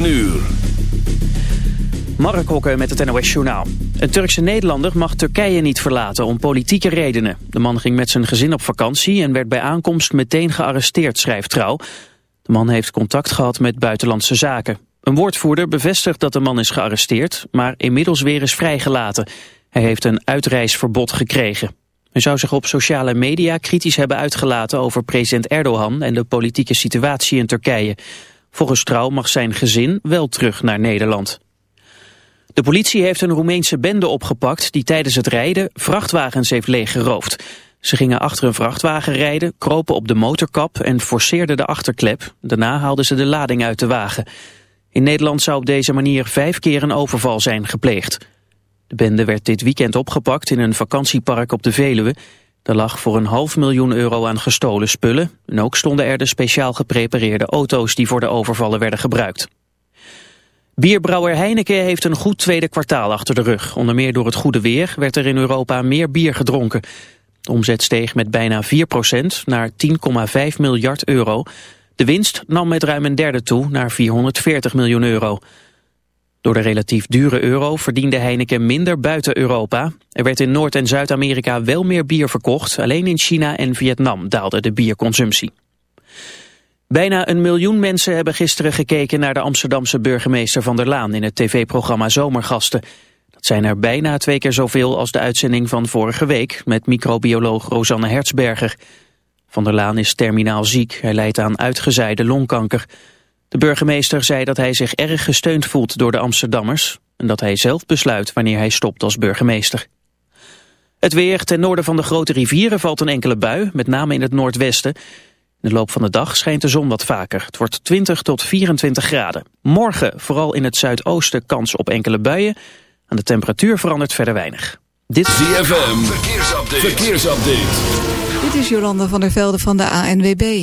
9 uur. Mark Hokker met het NOS Journaal. Een Turkse Nederlander mag Turkije niet verlaten om politieke redenen. De man ging met zijn gezin op vakantie en werd bij aankomst meteen gearresteerd, schrijft Trouw. De man heeft contact gehad met buitenlandse zaken. Een woordvoerder bevestigt dat de man is gearresteerd, maar inmiddels weer is vrijgelaten. Hij heeft een uitreisverbod gekregen. Hij zou zich op sociale media kritisch hebben uitgelaten over president Erdogan en de politieke situatie in Turkije. Volgens Trouw mag zijn gezin wel terug naar Nederland. De politie heeft een Roemeense bende opgepakt die tijdens het rijden vrachtwagens heeft leeggeroofd. Ze gingen achter een vrachtwagen rijden, kropen op de motorkap en forceerden de achterklep. Daarna haalden ze de lading uit de wagen. In Nederland zou op deze manier vijf keer een overval zijn gepleegd. De bende werd dit weekend opgepakt in een vakantiepark op de Veluwe. Er lag voor een half miljoen euro aan gestolen spullen. En ook stonden er de speciaal geprepareerde auto's die voor de overvallen werden gebruikt. Bierbrouwer Heineken heeft een goed tweede kwartaal achter de rug. Onder meer door het goede weer werd er in Europa meer bier gedronken. De omzet steeg met bijna 4% naar 10,5 miljard euro. De winst nam met ruim een derde toe naar 440 miljoen euro. Door de relatief dure euro verdiende Heineken minder buiten Europa. Er werd in Noord- en Zuid-Amerika wel meer bier verkocht. Alleen in China en Vietnam daalde de bierconsumptie. Bijna een miljoen mensen hebben gisteren gekeken naar de Amsterdamse burgemeester Van der Laan in het tv-programma Zomergasten. Dat zijn er bijna twee keer zoveel als de uitzending van vorige week met microbioloog Rosanne Hertzberger. Van der Laan is terminaal ziek, hij lijdt aan uitgezaaide longkanker. De burgemeester zei dat hij zich erg gesteund voelt door de Amsterdammers... en dat hij zelf besluit wanneer hij stopt als burgemeester. Het weer ten noorden van de grote rivieren valt een enkele bui, met name in het noordwesten. In de loop van de dag schijnt de zon wat vaker. Het wordt 20 tot 24 graden. Morgen vooral in het zuidoosten kans op enkele buien. Aan de temperatuur verandert verder weinig. Dit ZFM, verkeersupdate. verkeersupdate. Dit is Jolanda van der Velde van de ANWB.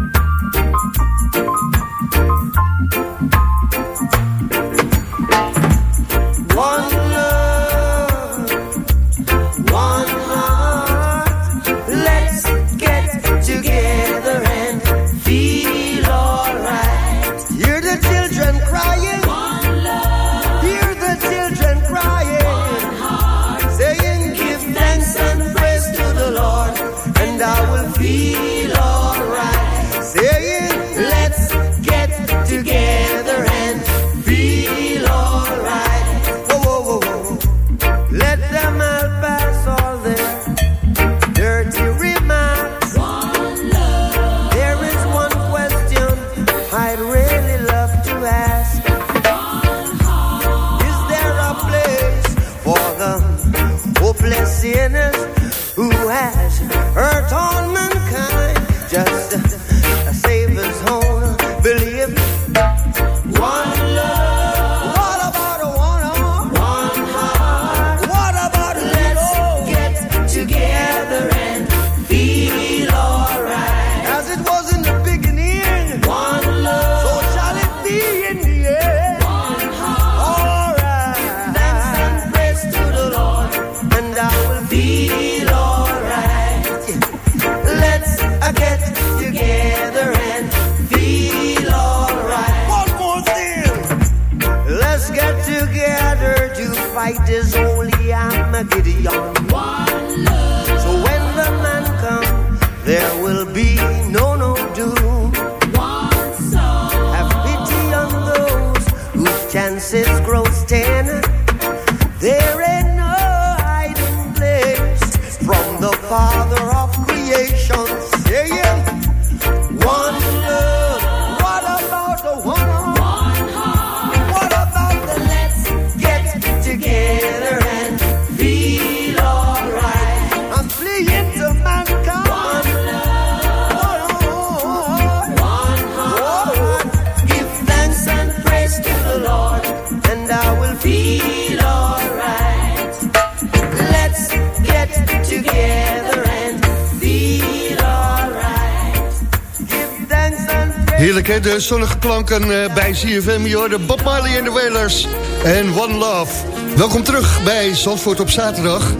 Hè, de zonnige klanken eh, bij CFM. Je Bob Marley en de Wailers en One Love. Welkom terug bij Zandvoort op zaterdag.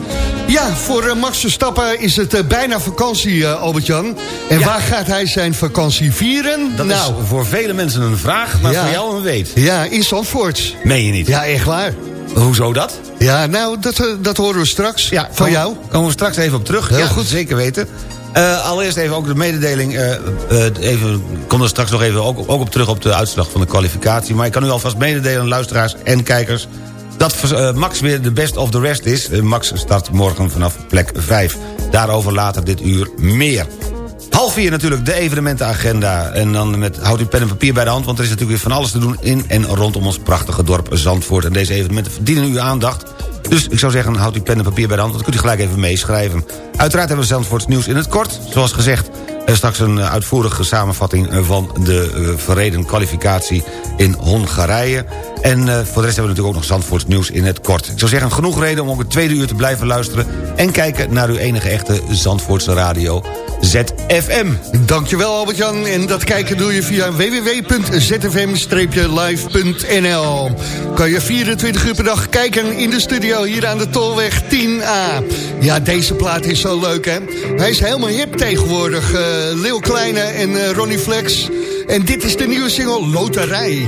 Ja, voor eh, Max Verstappen is het eh, bijna vakantie, Albert-Jan. En Ja. waar gaat hij zijn vakantie vieren? Dat nou, is voor vele mensen een vraag, maar Ja. voor jou een weet. ja, in Zandvoort. Meen je niet? Ja, echt waar. Hoezo dat? Ja, nou, dat, dat horen we straks van jou. Komen we straks even op terug. Heel ja, goed. zeker weten. Eh, allereerst even ook de mededeling. eh eh, even, ik kom er straks nog even ook, ook op terug op de uitslag van de kwalificatie. Maar ik kan u alvast mededelen, luisteraars en kijkers... dat Max weer de best of the rest is. Max start morgen vanaf plek 5. Daarover later dit uur meer. Half vier natuurlijk de evenementenagenda. En dan met, houdt u pen en papier bij de hand... want er is natuurlijk weer van alles te doen in en rondom ons prachtige dorp Zandvoort. En deze evenementen verdienen uw aandacht. Dus ik zou zeggen, houd uw pen en papier bij de hand... want dan kunt u gelijk even meeschrijven. Uiteraard hebben we Zandvoorts nieuws in het kort. Zoals gezegd, er straks een eh, uitvoerige samenvatting... eh, van de eh, verreden kwalificatie in Hongarije. En eh, voor de rest hebben we natuurlijk ook nog Zandvoorts nieuws in het kort. Ik zou zeggen, genoeg reden om ook het tweede uur te blijven luisteren... en kijken naar uw enige echte Zandvoortse radio, ZFM. Dankjewel Albert-Jan. En dat kijken doe je via www.zfm-live.nl Kan je 24 uur per dag kijken in de studio hier aan de Tolweg 10A. Ja, deze plaat is zo leuk hè. Hij is helemaal hip tegenwoordig. eh Leeuw Kleine en eh, Ronnie Flex. En dit is de nieuwe single Loterij.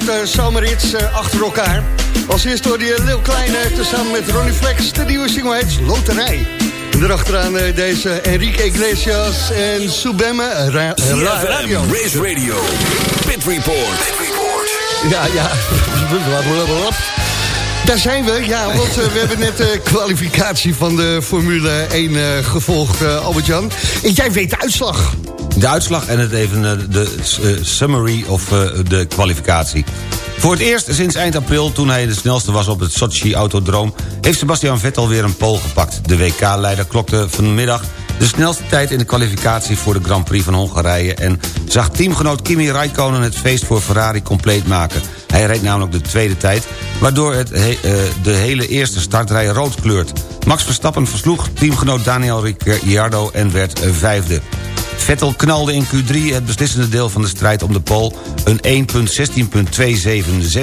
Grote zomerhits eh, achter elkaar. Als eerste hoorde je Lil Kleine tezamen met Ronnie Flex. De nieuwe single heet Loterij. En erachteraan eh, deze Enrique Iglesias en Subemme Ra Ra- Radio. Race Radio, Pit Report. Ja, ja. Daar zijn we, ja, want eh, we hebben net de kwalificatie van de Formule 1 eh, gevolgd, eh, Albert-Jan. En jij weet de uitslag. De uitslag en het even eh, de eh, summary of eh, de kwalificatie. Voor het eerst sinds eind april, toen hij de snelste was op het Sochi Autodroom... heeft Sebastian Vettel weer een pole gepakt. De WK-leider klokte vanmiddag de snelste tijd in de kwalificatie... voor de Grand Prix van Hongarije... en zag teamgenoot Kimi Räikkönen het feest voor Ferrari compleet maken. Hij reed namelijk de tweede tijd... waardoor het he- de hele eerste startrij rood kleurt. Max Verstappen versloeg teamgenoot Daniel Ricciardo en werd vijfde. Vettel knalde in Q3 het beslissende deel van de strijd om de pole... een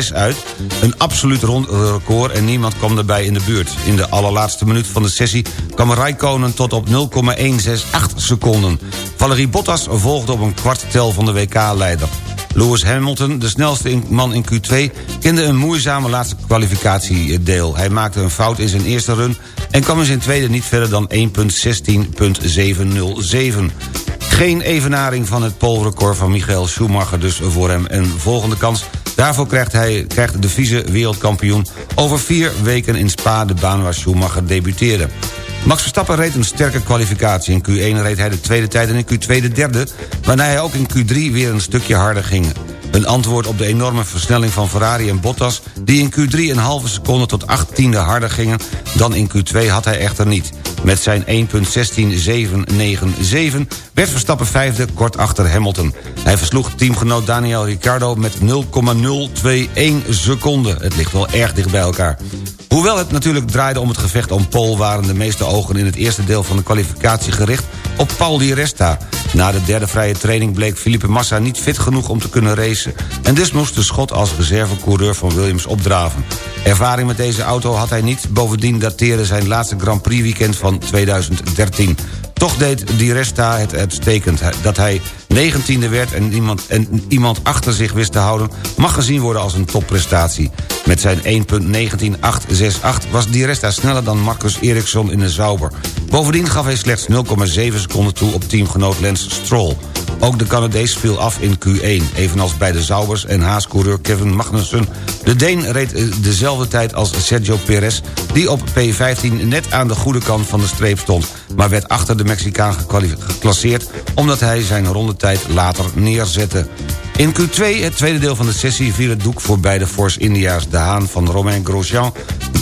1.16.276 uit, een absoluut record... en niemand kwam erbij in de buurt. In de allerlaatste minuut van de sessie kwam Raikkonen tot op 0,168 seconden. Valerie Bottas volgde op een kwarttel van de WK-leider. Lewis Hamilton, de snelste man in Q2... kende een moeizame laatste kwalificatiedeel. Hij maakte een fout in zijn eerste run... en kwam in zijn tweede niet verder dan 1.16.707. Geen evenaring van het polrecord van Michael Schumacher dus voor hem. Een volgende kans Daarvoor krijgt, hij, krijgt de vice-wereldkampioen over vier weken in Spa... de baan waar Schumacher debuteerde. Max Verstappen reed een sterke kwalificatie. In Q1 reed hij de tweede tijd en in Q2 de derde... waarna hij ook in Q3 weer een stukje harder ging. Een antwoord op de enorme versnelling van Ferrari en Bottas... die in Q3 een halve seconde tot 18e harder gingen... dan in Q2 had hij echter niet. Met zijn 1.16797 werd Verstappen vijfde kort achter Hamilton. Hij versloeg teamgenoot Daniel Ricciardo met 0,021 seconden. Het ligt wel erg dicht bij elkaar. Hoewel het natuurlijk draaide om het gevecht om Pol... waren de meeste ogen in het eerste deel van de kwalificatie gericht op Paul Di Resta. Na de derde vrije training bleek Felipe Massa niet fit genoeg om te kunnen racen... en dus moest de schot als reservecoureur van Williams opdraven. Ervaring met deze auto had hij niet, bovendien dateerde zijn laatste Grand Prix weekend van 2013. Toch deed Di Resta het uitstekend. Dat hij 19e werd en iemand, en iemand achter zich wist te houden... mag gezien worden als een topprestatie. Met zijn 1.19868 was Di Resta sneller dan Marcus Eriksson in de Zauber. Bovendien gaf hij slechts 0,7 seconden toe op teamgenoot Lance Stroll. Ook de Canadees viel af in Q1, evenals bij de Zaubers en Haas-coureur Kevin Magnussen. De Deen reed eh, dezelfde tijd als Sergio Perez... die op P15 net aan de goede kant van de streep stond... maar werd achter de Mexicaan geclasseerd... omdat hij zijn rondetijd later neerzette. In Q2, het tweede deel van de sessie, viel het doek voor beide Force India's. De Haan van Romain Grosjean,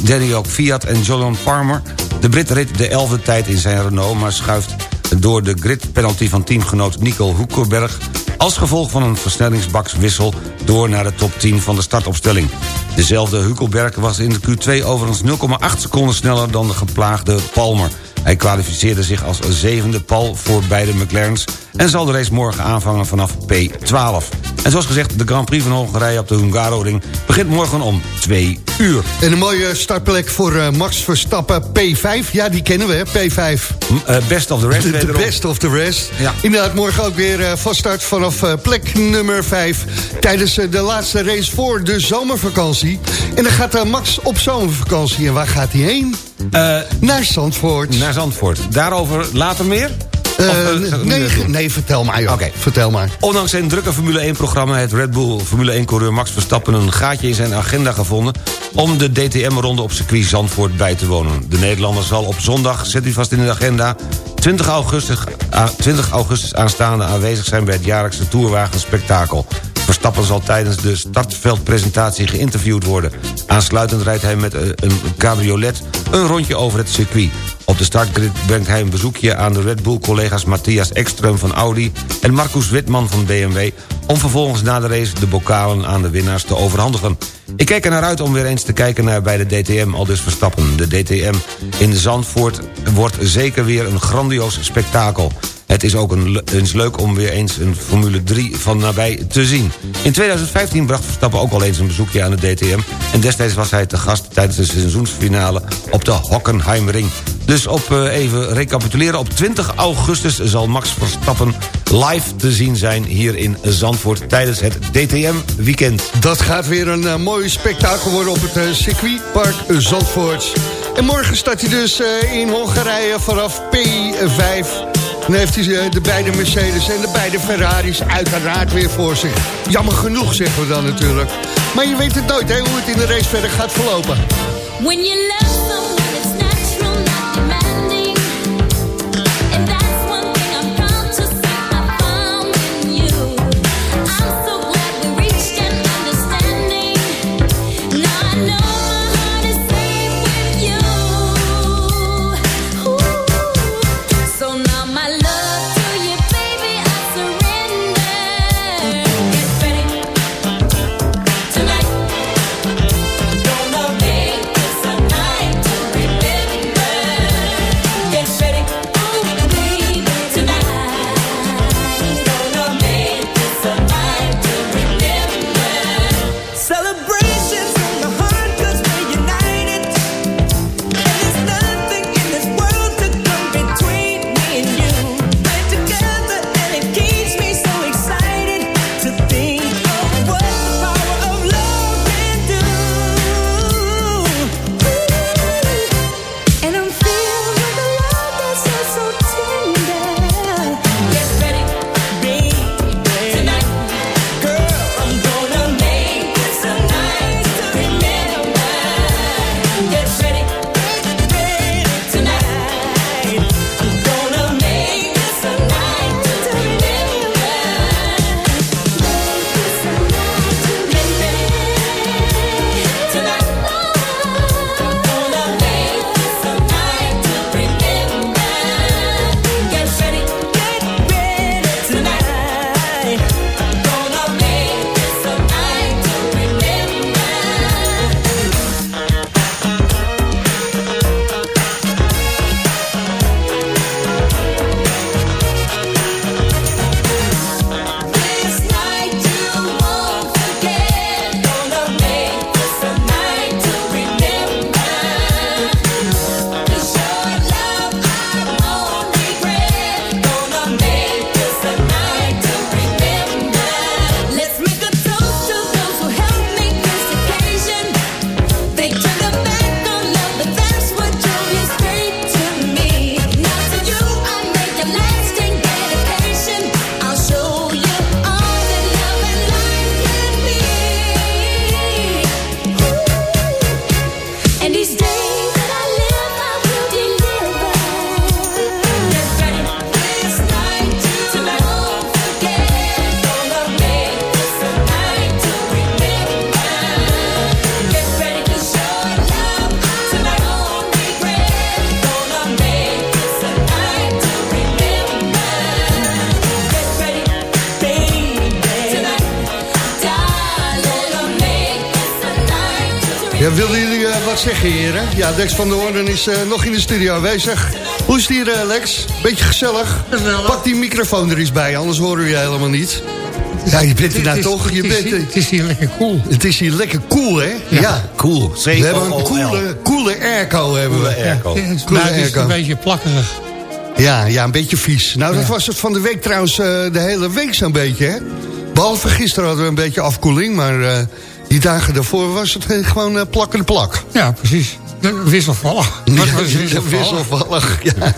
Daniel Fiat en Jolyon Palmer. De Brit reed de elfde tijd in zijn Renault, maar schuift door de gridpenalty van teamgenoot Nico Hoekerberg... als gevolg van een versnellingsbakswissel door naar de top 10 van de startopstelling. Dezelfde Hukelberg was in de Q2 overigens 0,8 seconden sneller dan de geplaagde Palmer. Hij kwalificeerde zich als zevende pal voor beide McLaren's... en zal de race morgen aanvangen vanaf P12. En zoals gezegd, de Grand Prix van Hongarije op de Hungaroring... begint morgen om 2 uur. En een mooie startplek voor uh, Max Verstappen P5. Ja, die kennen we, hè, P5. Uh, best of the rest. De best of the rest. Ja. Inderdaad, morgen ook weer uh, van start vanaf plek nummer 5... tijdens de laatste race voor de zomervakantie. En dan gaat Max op zomervakantie. En waar gaat hij heen? naar Zandvoort. Naar Zandvoort. Daarover later meer? Uh, nee, nee, vertel maar. Oké, vertel maar. Ondanks zijn drukke Formule 1-programma... heeft Red Bull Formule 1-coureur Max Verstappen... een gaatje in zijn agenda gevonden... om de DTM-ronde op circuit Zandvoort bij te wonen. De Nederlander zal op zondag, zet u vast in de agenda... 20 augustus, 20 augustus aanstaande aanwezig zijn... bij het jaarlijkse Tourwagen-spektakel. Verstappen zal tijdens de startveldpresentatie geïnterviewd worden. Aansluitend rijdt hij met een cabriolet een rondje over het circuit. Op de startgrid brengt hij een bezoekje aan de Red Bull-collega's Matthias Ekström van Audi... en Marcus Witman van BMW... om vervolgens na de race de bokalen aan de winnaars te overhandigen. Ik kijk er naar uit om weer eens te kijken naar bij de DTM al dus Verstappen. De DTM in Zandvoort wordt zeker weer een grandioos spektakel. Het is ook een, eens leuk om weer eens een Formule 3 van nabij te zien. In 2015 bracht Verstappen ook al eens een bezoekje aan de DTM... en destijds was hij te gast tijdens de seizoensfinale op de Hockenheimring. Dus op uh, even recapituleren, op 20 augustus zal Max Verstappen live te zien zijn hier in Zandvoort tijdens het DTM-weekend. Dat gaat weer een uh, mooi spektakel worden op het uh, circuitpark Zandvoort. En morgen start hij dus in Hongarije vanaf P5 dan heeft hij eh, de beide Mercedes en de beide Ferraris uiteraard weer voor zich. Jammer genoeg, zeggen we dan natuurlijk. Maar je weet het nooit, hè, hoe het in de race verder gaat verlopen. Lex van der Hoorn is eh, nog in de studio aanwezig. Hoe is het hier, eh, Lex? Beetje gezellig? Pak die microfoon er eens bij, anders horen we je helemaal niet. Ja, je bent hier nou toch? Je het, bent, is, hier- het is hier lekker cool. het is hier lekker cool, hè? Ja. Cool. We hebben een C-O-O-L. coole, coole airco. Hebben we. Coole airco. Het is, Coole nou, het is airco. een beetje plakkerig. Ja, ja, een beetje vies. Nou, dat Ja. was het van de week trouwens eh, de hele week zo'n beetje, hè? Behalve gisteren hadden we een beetje afkoeling, maar eh, die dagen daarvoor was het gewoon plakkende plak. Ja, precies. De- Wisselvallig. Wisselvallig? Wisselvallig, ja.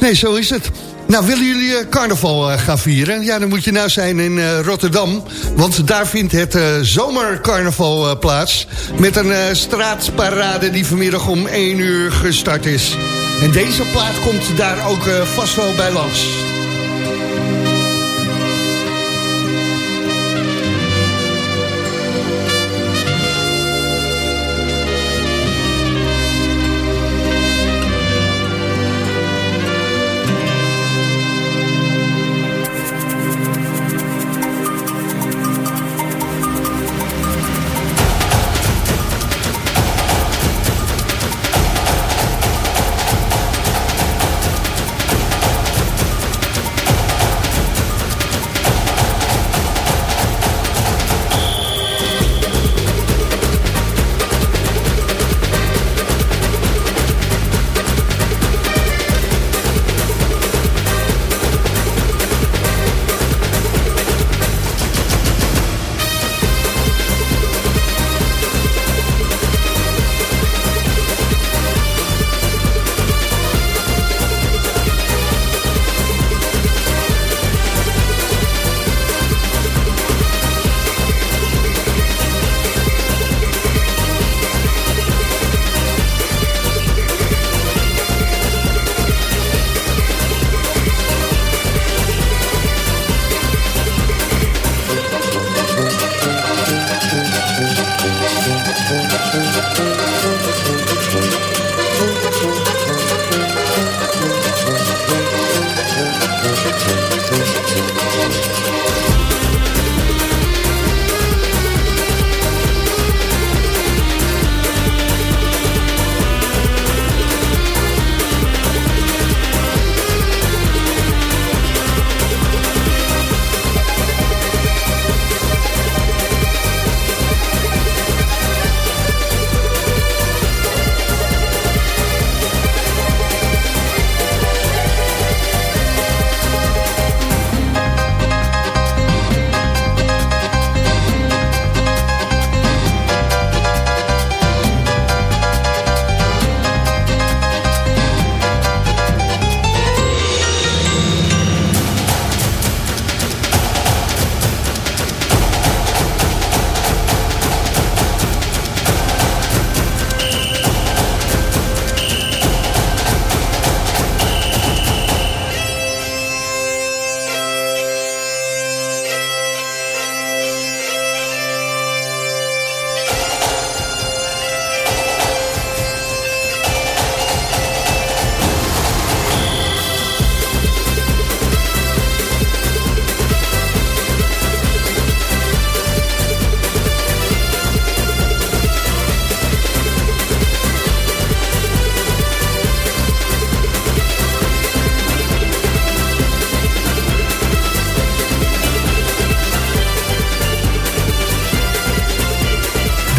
Nee, zo is het. Nou, willen jullie eh, carnaval eh, gaan vieren? Ja, dan moet je nou zijn in eh, Rotterdam. Want daar vindt het eh, zomercarnaval eh, plaats. Met een eh, straatparade die vanmiddag om 1 uur gestart is. En deze plaat komt daar ook eh, vast wel bij langs.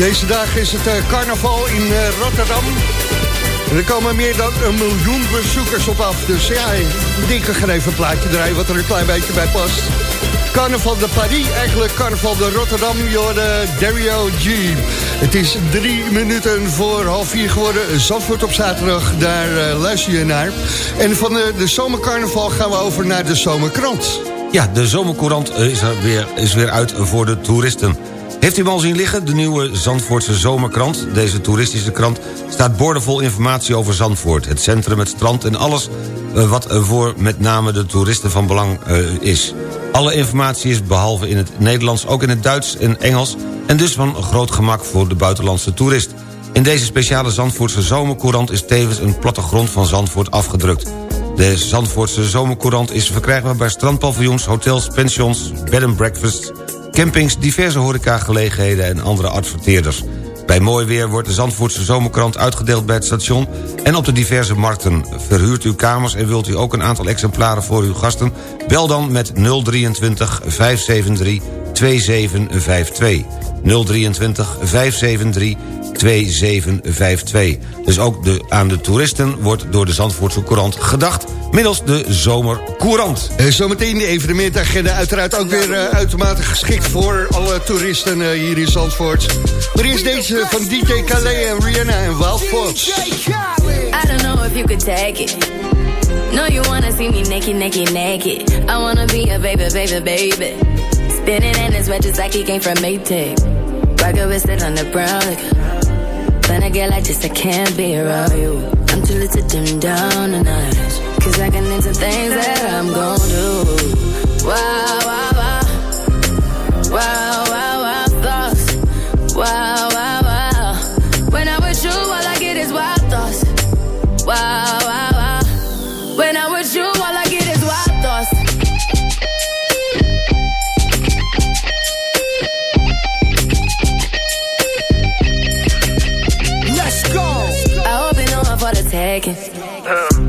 Deze dag is het eh, carnaval in eh, Rotterdam. Er komen meer dan een miljoen bezoekers op af. Dus ja, ik denk een plaatje draaien wat er een klein beetje bij past. Carnaval de Paris, eigenlijk Carnaval de Rotterdam, Jorde Dario G. Het is drie minuten voor half vier geworden. Zandvoort op zaterdag, daar eh, luister je naar. En van de, de zomercarnaval gaan we over naar de zomerkrant. Ja, de zomercourant eh, is, er weer, is weer uit voor de toeristen. Heeft u hem al zien liggen, de nieuwe Zandvoortse zomerkrant? Deze toeristische krant staat boordevol informatie over Zandvoort... het centrum, het strand en alles eh, wat voor met name de toeristen van belang eh, is. Alle informatie is behalve in het Nederlands ook in het Duits en Engels... en dus van groot gemak voor de buitenlandse toerist. In deze speciale Zandvoortse zomercourant is tevens een plattegrond van Zandvoort afgedrukt. De Zandvoortse zomercourant is verkrijgbaar bij strandpaviljoens, hotels, pensions, bed and breakfasts, campings, diverse horecagelegenheden en andere adverteerders. Bij mooi weer wordt de Zandvoortse Zomerkrant uitgedeeld bij het station... en op de diverse markten. Verhuurt u kamers en wilt u ook een aantal exemplaren voor uw gasten? Bel dan met 023 573 2752. 023 573 2752. Dus ook de, aan de toeristen wordt door de Zandvoortse Courant gedacht... middels de Zomercourant. Uh, zometeen de evenementagenda uiteraard ook weer uh, uitermate geschikt... voor alle toeristen uh, hier in Zandvoort. Maar eerst deze van DJ Khaled en Rihanna en Wild Fox. I don't know if you could take it. No, you wanna see me naked, naked, naked. I wanna be a baby, baby, baby. Spinning in his just like he came from Maytag. Rocket with it on the brown. Like, when I get like this, I can't be around you. I'm too little to dim down the night. Cause I can into things that I'm gon' do. Wow, wow. Wow, wow,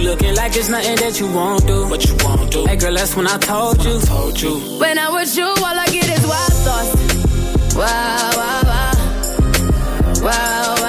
You looking like it's nothing that you won't do. What you won't do. Hey girl, that's when I told you. Told you. When I'm with you, all I get is wild thoughts. Wow, wow, wow. Wow, wow, wow,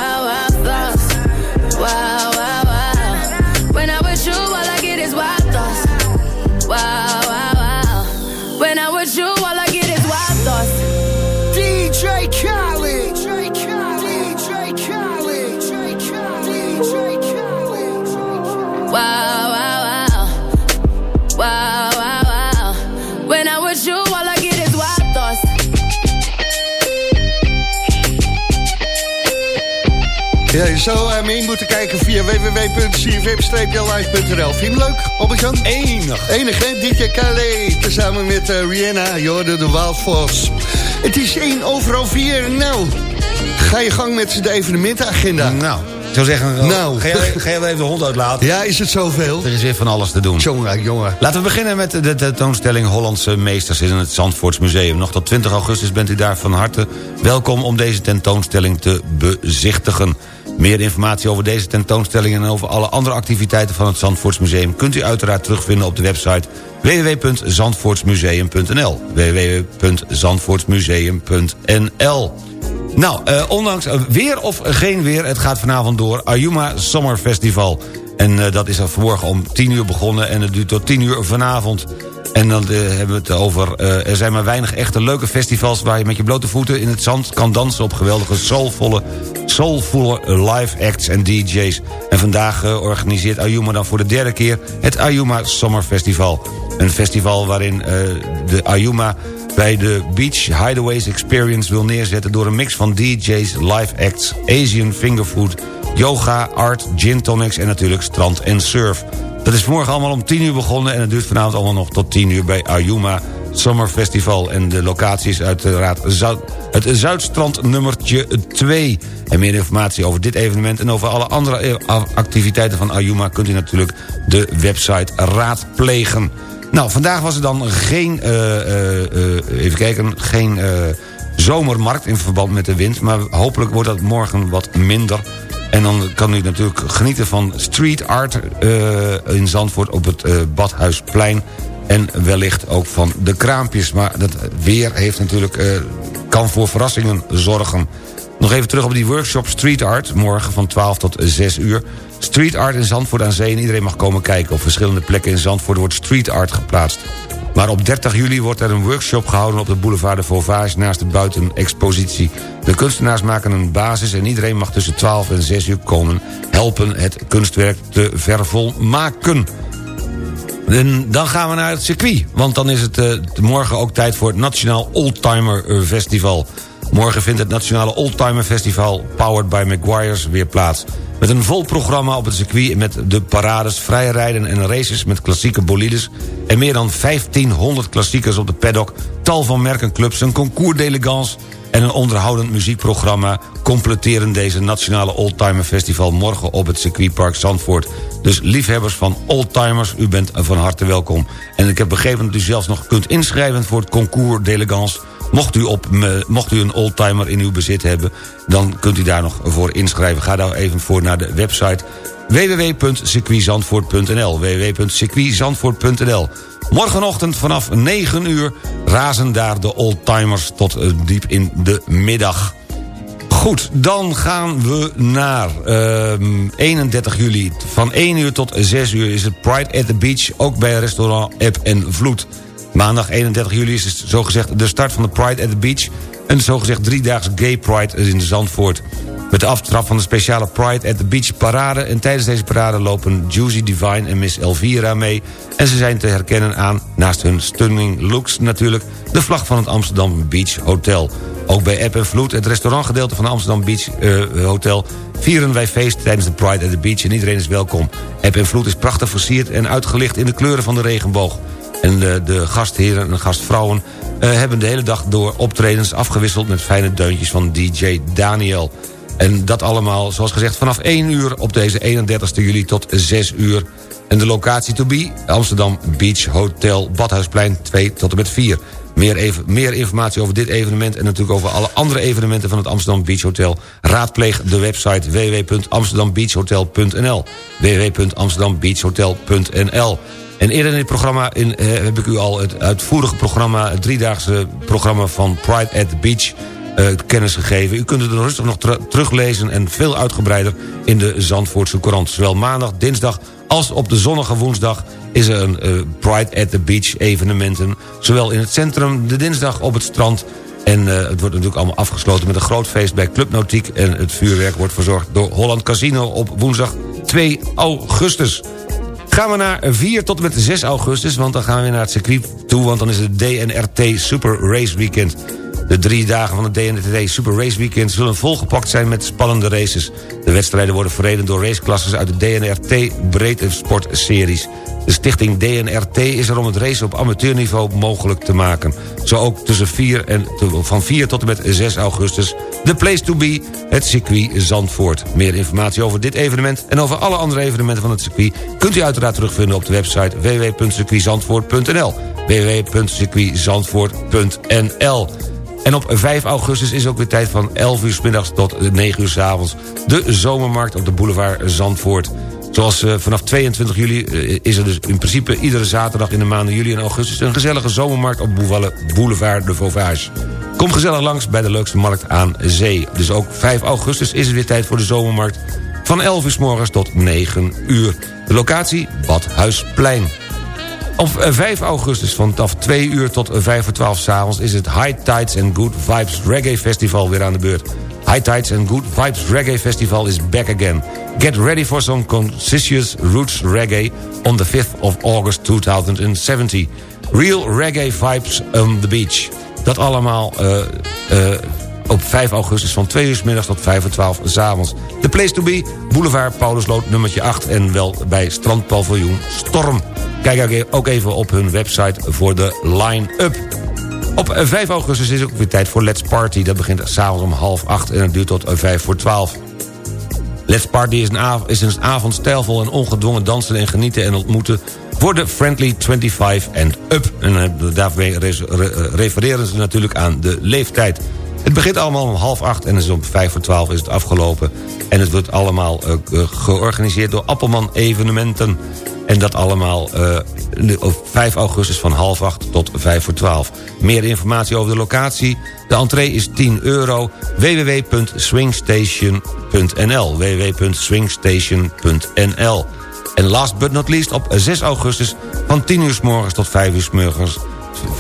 Je zou uh, mee moeten kijken via www.cfm-live.nl. Vind je hem leuk, Albert-Jan? Enig. Enig, hè? DJ Khaled, tezamen met uh, Rihanna. Je hoorde de Wild Fox. Het is 1 overal 4. Nou, ga je gang met de evenementenagenda. Nou, ik zou zeggen, Nou. ga, jij, ga jij even de hond uitlaten? Ja, is het zoveel? Er is weer van alles te doen. Jongen, jongen. Laten we beginnen met de tentoonstelling Hollandse Meesters in het Zandvoorts Museum. Nog tot 20 augustus bent u daar van harte welkom om deze tentoonstelling te bezichtigen. Meer informatie over deze tentoonstelling en over alle andere activiteiten van het Zandvoorts Museum... kunt u uiteraard terugvinden op de website www.zandvoortsmuseum.nl www.zandvoortsmuseum.nl Nou, eh, ondanks weer of geen weer, het gaat vanavond door. Ayuma Summer Festival. En eh, dat is al vanmorgen om 10 uur begonnen en het duurt tot 10 uur vanavond. En dan eh, hebben we het over... eh, er zijn maar weinig echte leuke festivals... waar je met je blote voeten in het zand kan dansen... op geweldige soulvolle, soulvolle live acts en DJ's. En vandaag organiseert Ayuma dan voor de derde keer... het Ayuma Summer Festival. Een festival waarin de Ayuma bij de Beach Hideaways Experience wil neerzetten... door een mix van DJ's, live acts, Asian fingerfood... yoga, art, gin tonics en natuurlijk strand en surf. Dat is vanmorgen allemaal om 10 uur begonnen... en het duurt vanavond allemaal nog tot 10 uur bij Ayuma Summer Festival. En de locatie is uiteraard Zuid, het Zuidstrand nummertje 2. En meer informatie over dit evenement en over alle andere eh, activiteiten van Ayuma... kunt u natuurlijk de website raadplegen. Nou, vandaag was er dan geen, uh, uh, even kijken, geen zomermarkt in verband met de wind. Maar hopelijk wordt dat morgen wat minder. En dan kan u natuurlijk genieten van street art in Zandvoort op het Badhuisplein. En wellicht ook van de kraampjes. Maar dat weer heeft natuurlijk, kan voor verrassingen zorgen. Nog even terug op die workshop Street Art. Morgen van 12 tot 6 uur. Street Art in Zandvoort aan Zee. En iedereen mag komen kijken. Op verschillende plekken in Zandvoort wordt street art geplaatst. Maar op 30 juli wordt er een workshop gehouden op de boulevard de Vauvage... naast de buitenexpositie. De kunstenaars maken een basis en iedereen mag tussen 12 en 6 uur komen... helpen het kunstwerk te vervolmaken. En dan gaan we naar het circuit. Want dan is het uh, morgen ook tijd voor het Nationaal Oldtimer Festival. Morgen vindt het Nationale Oldtimer Festival... Powered by Maguire's weer plaats. Met een vol programma op het circuit met de parades, vrije rijden en races met klassieke bolides... en meer dan 1500 klassiekers op de paddock, tal van merkenclubs... een concours d'elegance en een onderhoudend muziekprogramma... completeren deze Nationale Oldtimer Festival morgen op het circuitpark Zandvoort. Dus liefhebbers van oldtimers, u bent van harte welkom. En ik heb begrepen dat u zelfs nog kunt inschrijven voor het concours d'elegance Mocht u, op, mocht u een oldtimer in uw bezit hebben... dan kunt u daar nog voor inschrijven. Ga daar even voor naar de website www.circuitzandvoort.nl www.circuitzandvoort.nl Morgenochtend vanaf 9 uur razen daar de oldtimers tot eh, diep in de middag. Goed, dan gaan we naar uh, ehm, 31 juli. Van 1 uur tot 6 uur is het Pride at the Beach... ook bij restaurant App en Vloed. Maandag 31 juli is zogezegd de start van de Pride at the Beach... een zogezegd driedaagse gay pride in Zandvoort. Met de aftrap van de speciale Pride at the Beach parade... en tijdens deze parade lopen Juicy Divine en Miss Elvira mee... en ze zijn te herkennen aan, naast hun stunning looks natuurlijk... de vlag van het Amsterdam Beach Hotel. Ook bij App en Vloed, het restaurantgedeelte van het Amsterdam Beach uh, Hotel... vieren wij feest tijdens de Pride at the Beach en iedereen is welkom. App Vloed is prachtig versierd en uitgelicht in de kleuren van de regenboog. En de, de gastheren en gastvrouwen uh, hebben de hele dag door optredens afgewisseld... met fijne deuntjes van DJ Daniel. En dat allemaal, zoals gezegd, vanaf 1 uur op deze 31 juli tot 6 uur. En de locatie to be, Amsterdam Beach Hotel Badhuisplein 2 tot en met 4. Meer, even, meer informatie over dit evenement en natuurlijk over alle andere evenementen van het Amsterdam Beach Hotel. Raadpleeg de website www.amsterdambeachhotel.nl www.amsterdambeachhotel.nl en eerder in dit programma in, uh, heb ik u al het uitvoerige programma... het driedaagse programma van Pride at the Beach uh, kennis gegeven. U kunt het rustig nog teruglezen en veel uitgebreider in de Zandvoortse Courant. Zowel maandag, dinsdag als op de zonnige woensdag is er een uh, Pride at the Beach evenementen. Zowel in het centrum, de dinsdag op het strand... En het wordt natuurlijk allemaal afgesloten met een groot feest bij Club Nautiek... en het vuurwerk wordt verzorgd door Holland Casino op woensdag 2 augustus. Gaan we naar 4 tot en met 6 augustus, want dan gaan we weer naar het circuit toe... want dan is het DNRT Super Race Weekend. De drie dagen van het DNRT Super Race Weekend zullen volgepakt zijn met spannende races. De wedstrijden worden verreden door raceklasses uit de DNRT Breedte Sport Series. De stichting DNRT is er om het racen op amateurniveau mogelijk te maken. Zo ook tussen 4 en, van 4 tot en met 6 augustus. The place to be, het circuit Zandvoort. Meer informatie over dit evenement en over alle andere evenementen van het circuit... kunt u uiteraard terugvinden op de website www.circuitzandvoort.nl www.circuitzandvoort.nl en op 5 augustus is ook weer tijd van 11 uur s middags tot 9 uur s avonds... de zomermarkt op de boulevard Zandvoort. Zoals uh, vanaf 22 juli uh, is er dus in principe iedere zaterdag in de maanden juli en augustus... een gezellige zomermarkt op Boulevard de Vauvage. Kom gezellig langs bij de leukste markt aan zee. Dus ook 5 augustus is het weer tijd voor de zomermarkt... van 11 uur s morgens tot 9 uur. De locatie Badhuisplein. Op 5 eh, augustus vanaf 2 uur tot 5 voor 12 s'avonds... is het High Tides and Good Vibes Reggae Festival weer aan de beurt. High Tides and Good Vibes Reggae Festival is back again. Get ready for some conscious roots reggae on the 5th of August 2070. Real reggae vibes on the beach. Dat allemaal uh, uh, op 5 augustus van 2 uur s tot 5 voor 12 s. The place to be, boulevard Paulusloot nummertje 8... en wel bij strandpaviljoen Storm. Kijk ook even op hun website voor de line-up. Op 5 augustus is ook weer tijd voor Let's Party. Dat begint s'avonds om half acht en het duurt tot 5 voor 12. Let's Party is een, is een avond stijlvol en ongedwongen dansen en genieten en ontmoeten... voor de Friendly 25 and Up. En uh, daarmee refereren ze natuurlijk aan de leeftijd. Het begint allemaal om half acht en is om vijf voor twaalf is het afgelopen. En het wordt allemaal uh, georganiseerd door Appelman Evenementen. En dat allemaal uh, op 5 augustus van half acht tot 5 voor 12. Meer informatie over de locatie. De entree is 10 euro. www.swingstation.nl www.swingstation.nl En last but not least op 6 augustus van 10 uur s morgens tot 5 uur s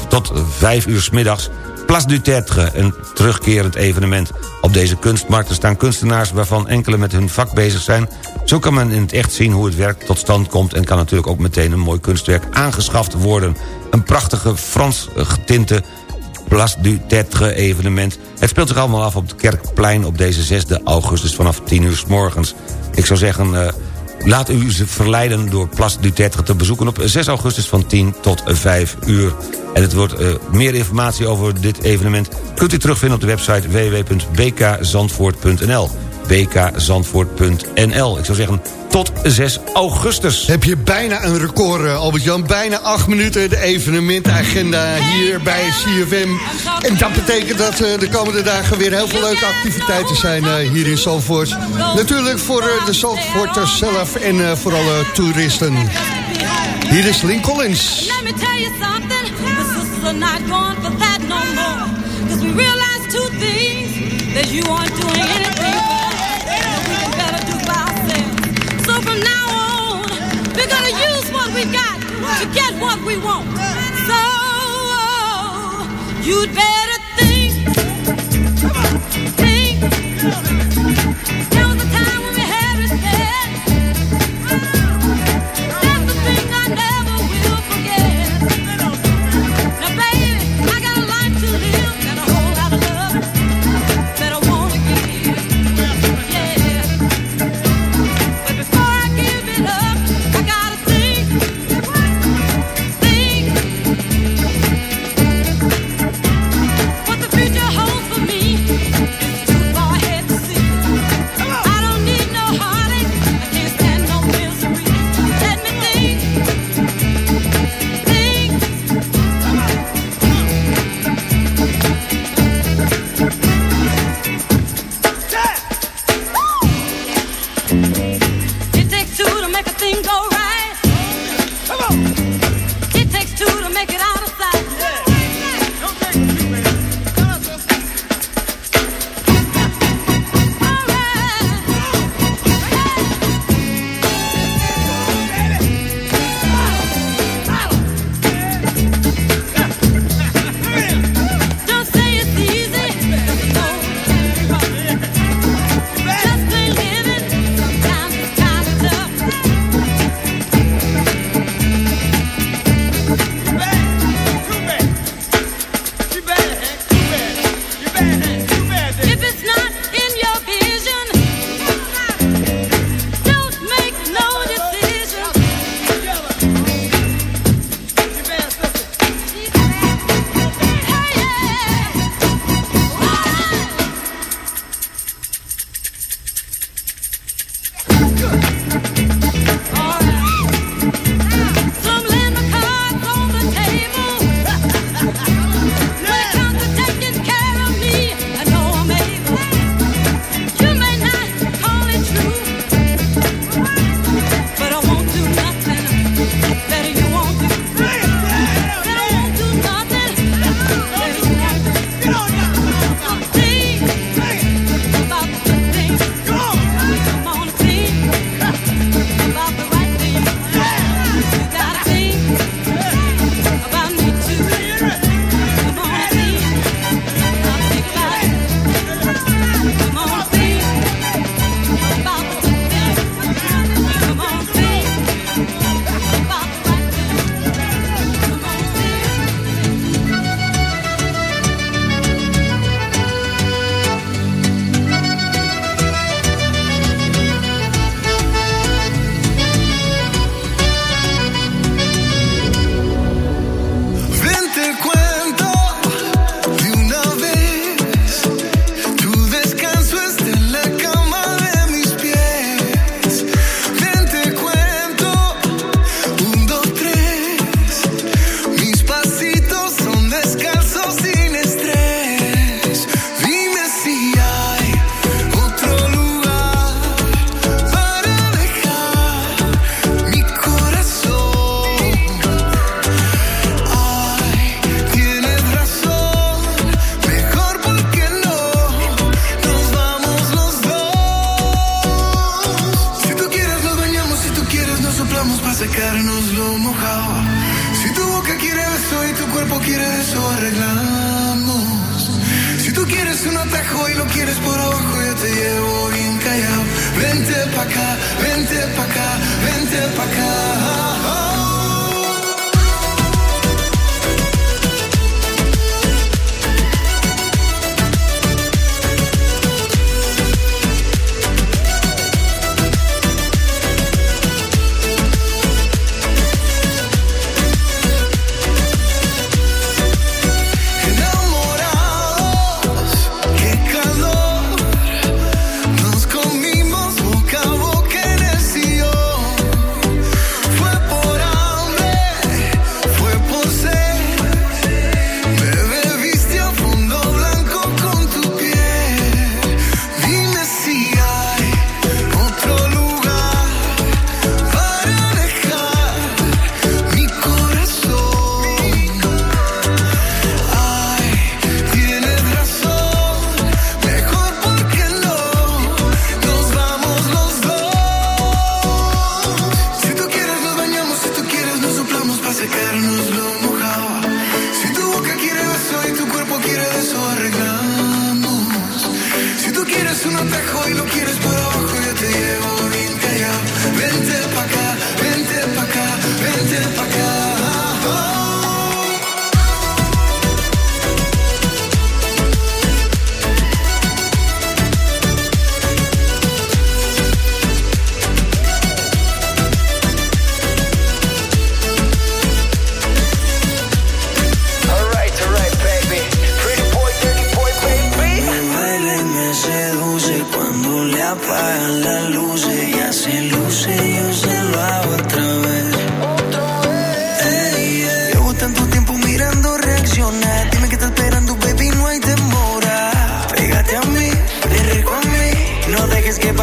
tot 5 uur s middags Place du Tertre, een terugkerend evenement. Op deze kunstmarkten staan kunstenaars waarvan enkele met hun vak bezig zijn. Zo kan men in het echt zien hoe het werk tot stand komt... en kan natuurlijk ook meteen een mooi kunstwerk aangeschaft worden. Een prachtige Frans getinte Place du Tertre evenement. Het speelt zich allemaal af op het Kerkplein op deze 6 augustus vanaf 10 uur s morgens. Ik zou zeggen, uh, laat u ze verleiden door Place du Tertre te bezoeken... op 6 augustus van 10 tot 5 uur. En het wordt uh, meer informatie over dit evenement... kunt u terugvinden op de website www.bkzandvoort.nl bkzandvoort.nl. Ik zou zeggen, tot 6 augustus. Heb je bijna een record, uh, Albert-Jan. Bijna 8 minuten de evenementagenda hier bij CFM. En dat betekent dat uh, de komende dagen weer heel veel leuke activiteiten zijn uh, hier in Zandvoort. Natuurlijk voor de Zandvoorters zelf en voor alle toeristen. Hier is Link Collins. Let me tell you something. The sisters are not going for that no more. Cause we realize two things. That you aren't doing anything what we want. So, you'd better think. Think.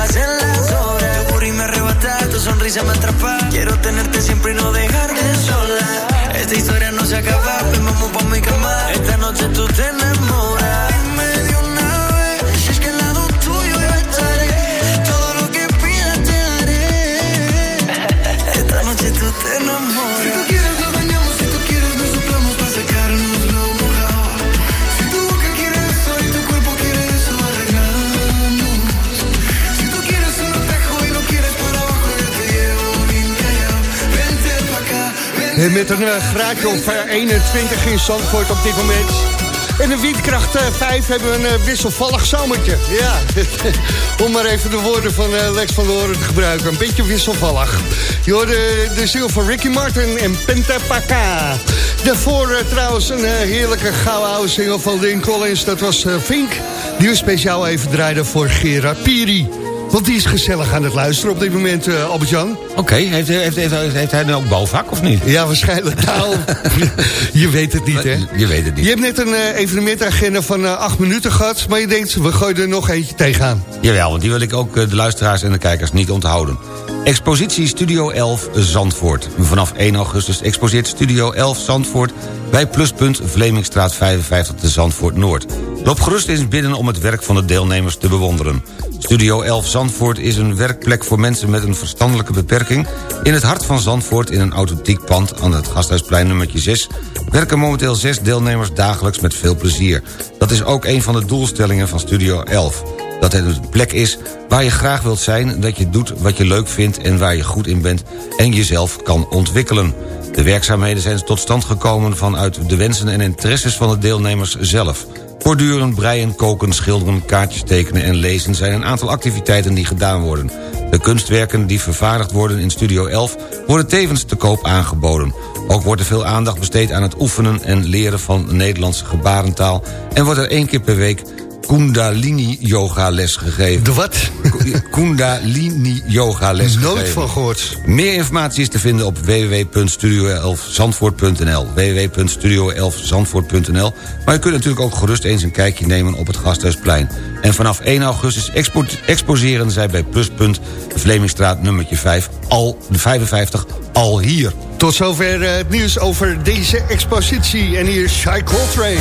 Pasen las horas. Tu y me arrebata, tu sonrisa me atrapa. Quiero tenerte siempre y no dejarte sola. Esta historia no se acaba, ven vamos pa' mi cama. Esta noche tú te enamoras. Met een eh, graadje of eh, 21 in Zandvoort op dit moment. En een windkracht eh, 5 hebben we een eh, wisselvallig zomertje. Ja, om maar even de woorden van eh, Lex van Hoorn te gebruiken. Een beetje wisselvallig. Je hoorde de ziel van Ricky Martin en Pentapaka. Daarvoor eh, trouwens een eh, heerlijke gouden oude single van Lynn Collins. Dat was eh, Fink. Die we speciaal even draaiden voor Gerard Piri. Want die is gezellig aan het luisteren op dit moment, eh, Albert-Jan. Oké, heeft, heeft, heeft, heeft hij dan ook bouwvak of niet? Ja, waarschijnlijk. Nou, je weet het niet, hè? Je weet het niet. Je hebt net een eh, evenementagenda van eh, acht minuten gehad... maar je denkt, we gooien er nog eentje tegenaan. Jawel, want die wil ik ook de luisteraars en de kijkers niet onthouden. Expositie Studio 11 Zandvoort. Vanaf 1 augustus exposeert Studio 11 Zandvoort... bij Pluspunt Vlemingstraat 55 te Zandvoort Noord. Loop gerust eens binnen om het werk van de deelnemers te bewonderen. Studio 11 Zandvoort is een werkplek voor mensen met een verstandelijke beperking. In het hart van Zandvoort, in een authentiek pand aan het Gasthuisplein nummertje 6... werken momenteel zes deelnemers dagelijks met veel plezier. Dat is ook een van de doelstellingen van Studio 11 dat het een plek is waar je graag wilt zijn... dat je doet wat je leuk vindt en waar je goed in bent... en jezelf kan ontwikkelen. De werkzaamheden zijn tot stand gekomen vanuit de wensen en interesses van de deelnemers zelf. Borduren, breien, koken, schilderen, kaartjes tekenen en lezen... zijn een aantal activiteiten die gedaan worden. De kunstwerken die vervaardigd worden in Studio 11... worden tevens te koop aangeboden. Ook wordt er veel aandacht besteed aan het oefenen en leren van Nederlandse gebarentaal... en wordt er één keer per week Kundalini yoga les gegeven. De wat? Kundalini yoga les Nooit gegeven. van gehoord. Meer informatie is te vinden op www.studio11zandvoort.nl www.studio11zandvoort.nl Maar je kunt natuurlijk ook gerust eens een kijkje nemen op het Gasthuisplein. En vanaf 1 augustus expo exposeren zij bij Pluspunt Vlemingstraat nummertje 5, al, de 55, al hier. Tot zover eh, het nieuws over deze expositie. En hier is Shy Coltrane.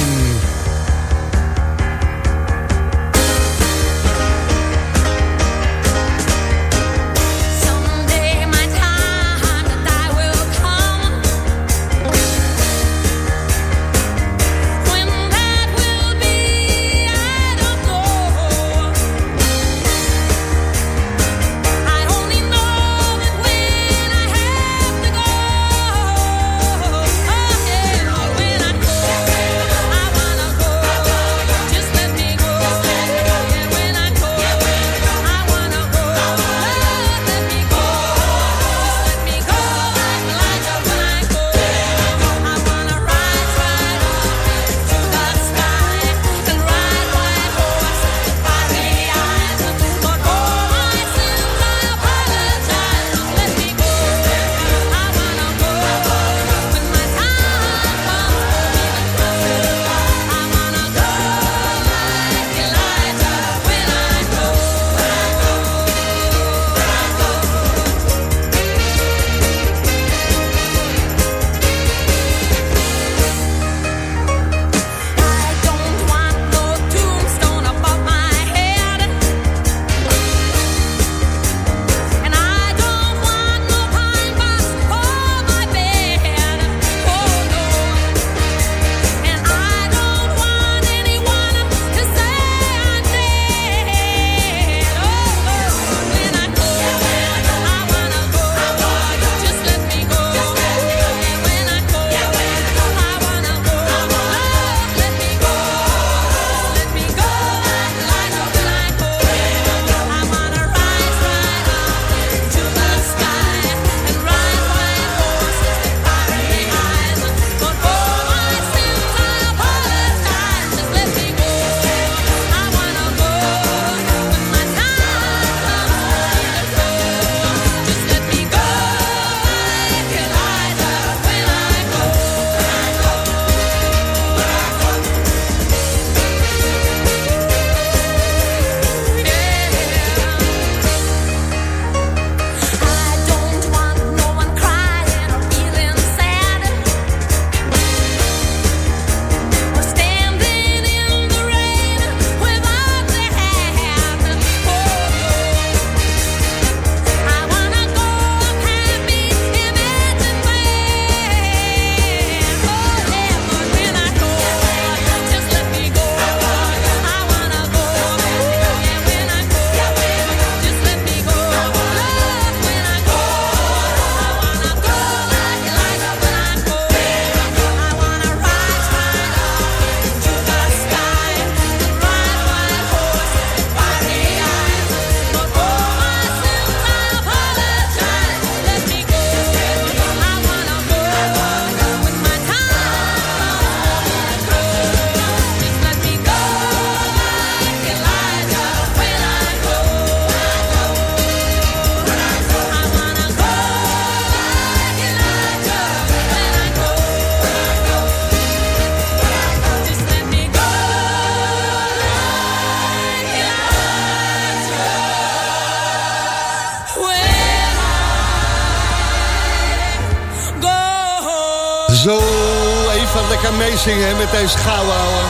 Met deze gouden ouwe.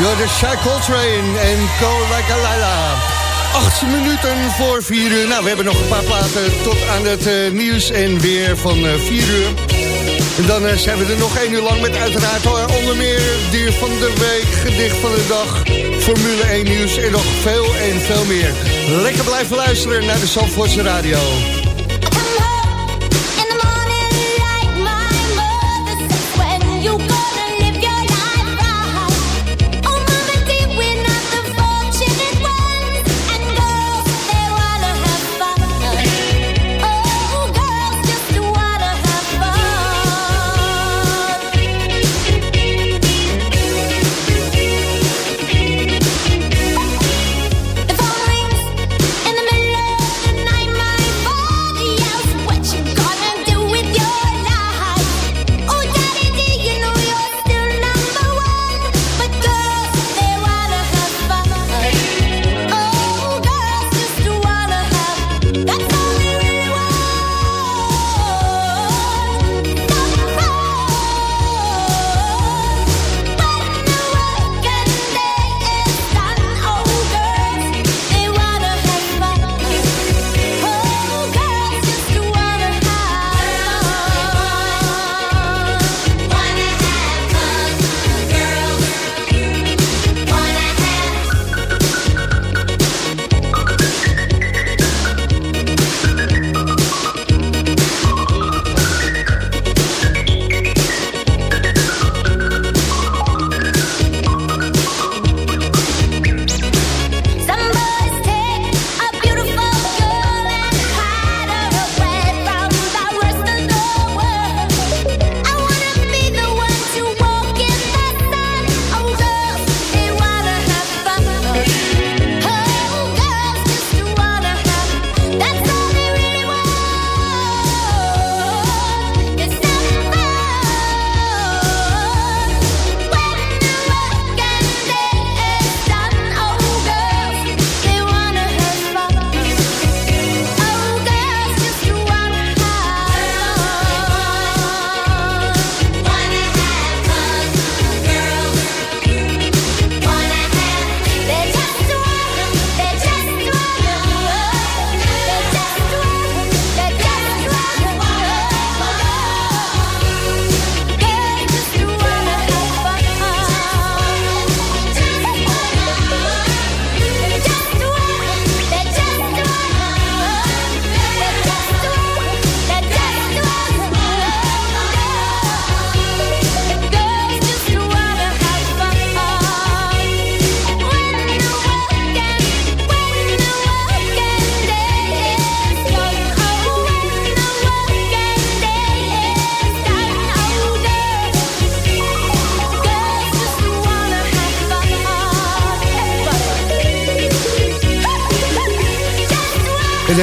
You're the Shy Coltrane en Go Like a Lila. Acht minuten voor vier uur. Nou, we hebben nog een paar platen tot aan het eh, nieuws en weer van eh, vier uur. En dan eh, zijn we er nog één uur lang met uiteraard onder meer dier van de week, gedicht van de dag, Formule 1 nieuws en nog veel en veel meer. Lekker blijven luisteren naar de Zandvoortse Radio.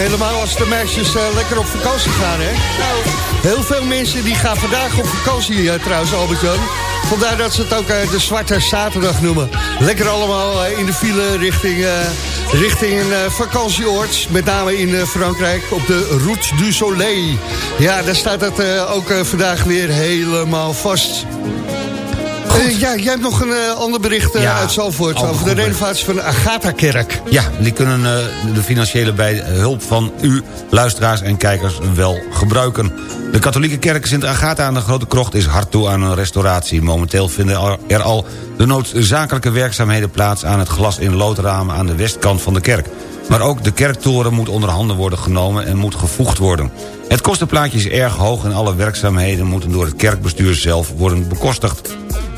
Helemaal als de meisjes eh, lekker op vakantie gaan, hè? Nou, heel veel mensen die gaan vandaag op vakantie eh, trouwens, Albert-Jan. Vandaar dat ze het ook eh, de Zwarte Zaterdag noemen. Lekker allemaal in de file richting, richting een vakantieoord. Met name in Frankrijk op de Route du Soleil. Ja, daar staat het ook vandaag weer helemaal vast. Uh, ja, jij hebt nog een uh, ander bericht uh, ja, uit Zalvoort... over de renovatie van de Agatha-kerk. Ja, die kunnen de financiële bij hulp van u, luisteraars en kijkers, wel gebruiken. De katholieke kerk Sint Agatha aan de Grote Krocht is hard toe aan een restauratie. Momenteel vinden er al de noodzakelijke werkzaamheden plaats... aan het glas in loodramen aan de westkant van de kerk. Maar ook de kerktoren moet onder handen worden genomen en moet gevoegd worden. Het kostenplaatje is erg hoog en alle werkzaamheden moeten door het kerkbestuur zelf worden bekostigd.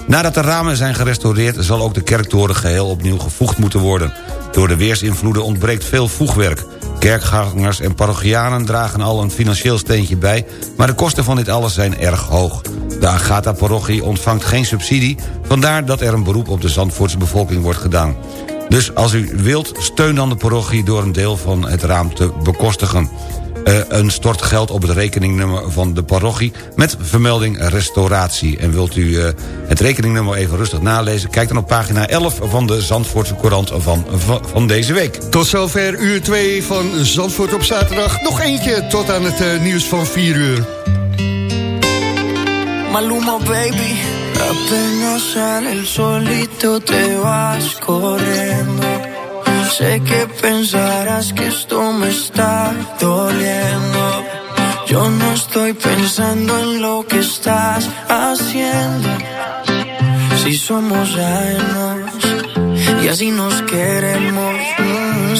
Nadat de ramen zijn gerestaureerd zal ook de kerktoren geheel opnieuw gevoegd moeten worden. Door de weersinvloeden ontbreekt veel voegwerk. Kerkgangers en parochianen dragen al een financieel steentje bij... maar de kosten van dit alles zijn erg hoog. De Agatha-parochie ontvangt geen subsidie... vandaar dat er een beroep op de Zandvoortse bevolking wordt gedaan. Dus als u wilt, steun dan de parochie door een deel van het raam te bekostigen. Uh, een stort geld op het rekeningnummer van de parochie... met vermelding restauratie. En wilt u uh, het rekeningnummer even rustig nalezen... kijk dan op pagina 11 van de Zandvoortse Courant van, van, van deze week. Tot zover uur 2 van Zandvoort op zaterdag. Nog eentje tot aan het uh, nieuws van 4 uur. Maluma baby Apenas sale el solito te vas corriendo. Sé que pensarás que esto me está doliendo. Yo no estoy pensando en lo que estás haciendo. Si somos ajenos y así nos queremos.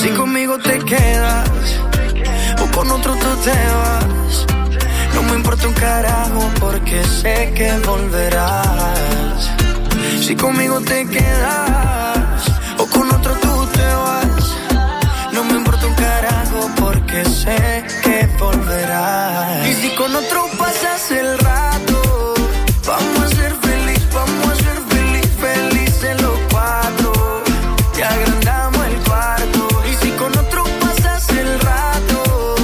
Si conmigo te quedas o con otro tú te vas. No me importa un carajo porque sé que volverás. Si conmigo te quedas o con otro tú porque sé que volverás. Y si con otro pasas el rato, vamos a ser feliz, vamos a ser feliz, felices los cuatro. Te agrandamos el cuarto. Y si con otro pasas el rato,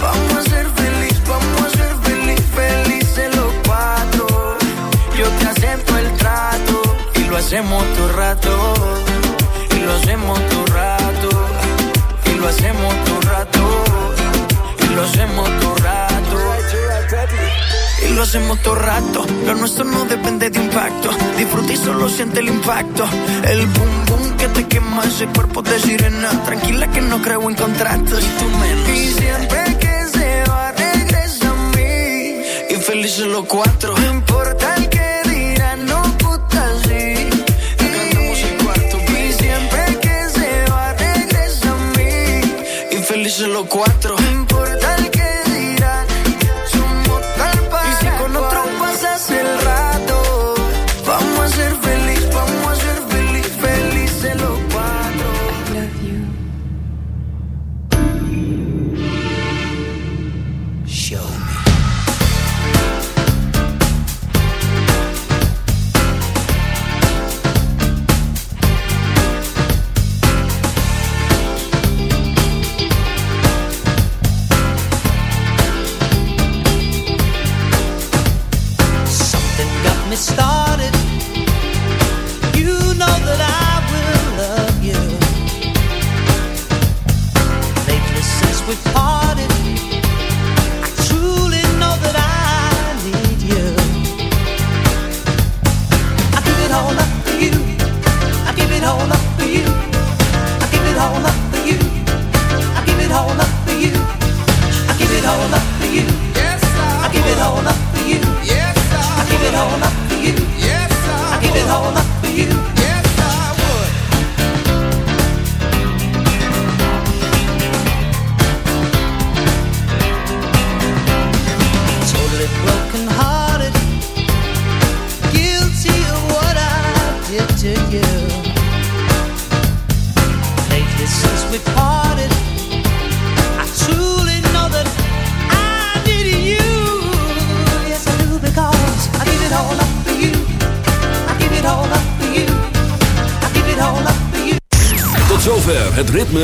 vamos a ser feliz, vamos a ser feliz, felices los cuatro. Yo te acepto el trato y lo hacemos todo rato. Y lo hacemos todo rato. Y lo hacemos todo lo hacemos todo rato. Lo nuestro no depende de impacto. Disfruta y solo siente el impacto. El boom boom que te quema ese cuerpo de sirena. Tranquila que no creo en contratos. Y tú menos. Y siempre que se va, regresa a mí. Y felices los cuatro. No importa el que dirán, no puta sí. Agrandamos el cuarto. Y siempre que se va, regresa a mí. Y felices los cuatro.